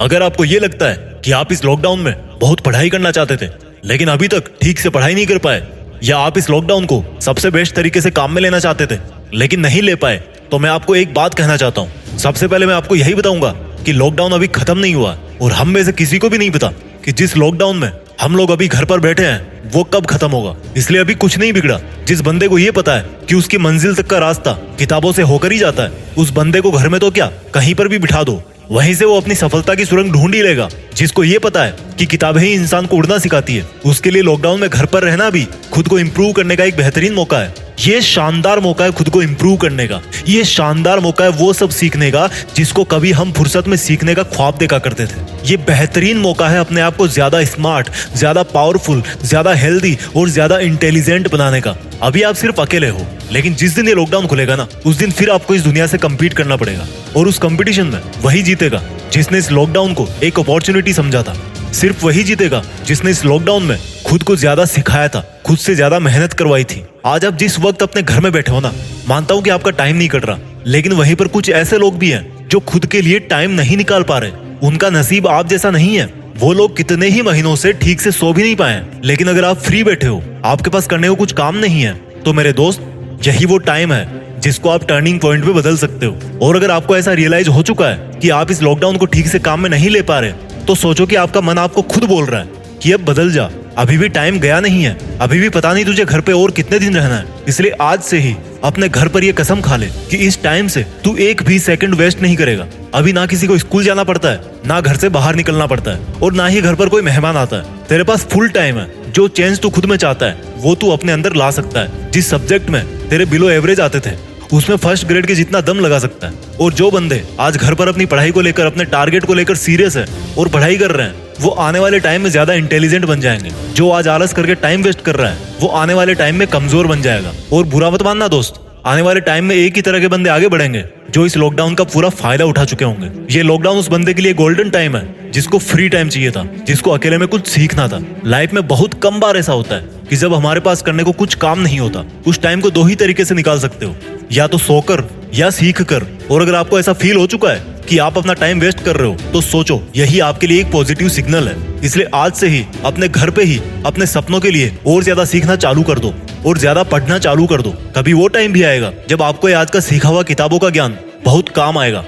अगर आपको ये लगता है कि आप इस लॉकडाउन में बहुत पढ़ाई करना चाहते थे, लेकिन अभी तक ठीक से पढ़ाई नहीं कर पाए, या आप इस लॉकडाउन को सबसे बेस्ट तरीके से काम में लेना चाहते थे, लेकिन नहीं ले पाए तो मैं आपको एक बात कहना चाहता हूँ। सबसे पहले मैं आपको यही बताऊँगा कि लॉकडाउन अभी खत्म नहीं हुआ, और हम में से किसी को भी नहीं पता कि जिस लॉकडाउन में हम लोग अभी घर पर बैठे हैं, वो कब खत्म होगा। इसलिए अभी कुछ नहीं बिगड़ा। जिस बंदे को ये पता है कि उसकी मंजिल तक का रास्ता किताबों से होकर ही जाता है, उस बंदे को घर में तो क्या कहीं पर भी बिठा दो वहीं से वो अपनी सफलता की सुरंग ढूंढ ही लेगा, जिसको ये पता है कि किताबें ही इंसान को उड़ना सिखाती है। उसके लिए लॉकडाउन में घर पर रहना भी खुद को इम्प्रूव करने का एक बेहतरीन मौका है। ये शानदार मौका है खुद को इम्प्रूव करने का। ये शानदार मौका है वो सब सीखने का, जिसको कभी हम फुर्सत में सीखने का ख्वाब देखा करते थे। ये बेहतरीन मौका है अपने आप को ज़्यादा स्मार्ट ज़्यादा पावरफुल ज़्यादा हेल्दी और ज़्यादा इंटेलिजेंट बनाने का। अभी आप सिर्फ़ अकेले हो, लेकिन जिस दिन ये लॉकडाउन खुलेगा ना, उस दिन फिर आपको इस दुनिया से कम्पीट करना पड़ेगा। और उस कंपटीशन में वही जीतेगा, जिसने इस लॉकडाउन को एक अपॉर्चुनिटी समझा था। सिर्फ़ वही जीतेगा जिसने इस लॉकडाउन में खुद को ज़्यादा सिखाया था, खुद से ज़्यादा मेहनत करवाई थी। आज आप जिस वक्त अपने घर में बैठे हो ना, मानता हूँ कि आपका टाइम नहीं कट रहा। लेकिन वहीं पर कुछ ऐसे लोग भी हैं जो खुद के लिए टाइम नहीं निकाल पा रहे। उनका नसीब आप जैसा नहीं है। वो लोग कितने ही महीनों से ठीक से सो भी नहीं पाए लेकिन अगर आप फ्री बैठे हो, आपके पास करने को कुछ काम नहीं है तो मेरे दोस्त, यही वो टाइम है जिसको आप टर्निंग पॉइंट पे बदल सकते हो। और अगर आपको ऐसा रियलाइज़ हो चुका है कि आप इस लॉकडाउन को ठीक से काम में नहीं ले पा रहे तो सोचो कि आपका मन आपको खुद बोल रहा है कि अब बदल जा। अभी भी टाइम गया नहीं है। अभी भी पता नहीं तुझे घर पे और कितने दिन रहना है। इसलिए आज से ही अपने घर पर ये कसम खा ले कि इस टाइम से तू एक भी सेकंड वेस्ट नहीं करेगा। अभी ना किसी को स्कूल जाना पड़ता है, ना घर से बाहर निकलना पड़ता है और ना ही घर पर कोई मेहमान आता है। तेरे पास फुल टाइम है। जो चेंज तू खुद में चाहता है, वो तू अपने अंदर ला सकता है। जिस सब्जेक्ट में तेरे बिलो एवरेज आते थे उसमें फ़र्स्ट ग्रेड के जितना दम लगा सकता है। और जो बंदे आज घर पर अपनी पढ़ाई को लेकर, अपने टारगेट को लेकर सीरियस है और पढ़ाई कर रहे हैं, वो आने वाले टाइम में ज़्यादा इंटेलिजेंट बन जाएँगे। जो आज आलस करके टाइम वेस्ट कर रहा है, वो आने वाले टाइम में कमज़ोर बन जाएगा। और बुरा मत मानना दोस्त, आने वाले टाइम में एक ही तरह के बंदे आगे बढ़ेंगे, जो इस लॉकडाउन का पूरा फ़ायदा उठा चुके होंगे। ये लॉकडाउन उस बंदे के लिए गोल्डन टाइम है, जिसको फ्री टाइम चाहिए था, जिसको अकेले में कुछ सीखना था। लाइफ में बहुत कम बार ऐसा होता है कि जब हमारे पास करने को कुछ काम नहीं होता, उस टाइम को दो ही तरीके से निकाल सकते हो। या तो सोकर, या सीख कर। और अगर आपको ऐसा फील हो चुका है कि आप अपना टाइम वेस्ट कर रहे हो तो सोचो, यही आपके लिए एक पॉजिटिव सिग्नल है। इसलिए आज से ही, अपने घर पे ही, अपने सपनों के लिए और ज़्यादा सीखना चालू कर दो। और ज़्यादा पढ़ना चालू कर दो। कभी वो टाइम भी आएगा, जब आपको आज का सीखा हुआ किताबों का ज्ञान बहुत काम आएगा।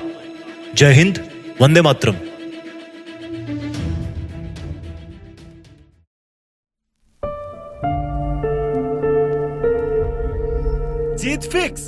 जय हिंद, वंदे मातरम। जीत फिक्स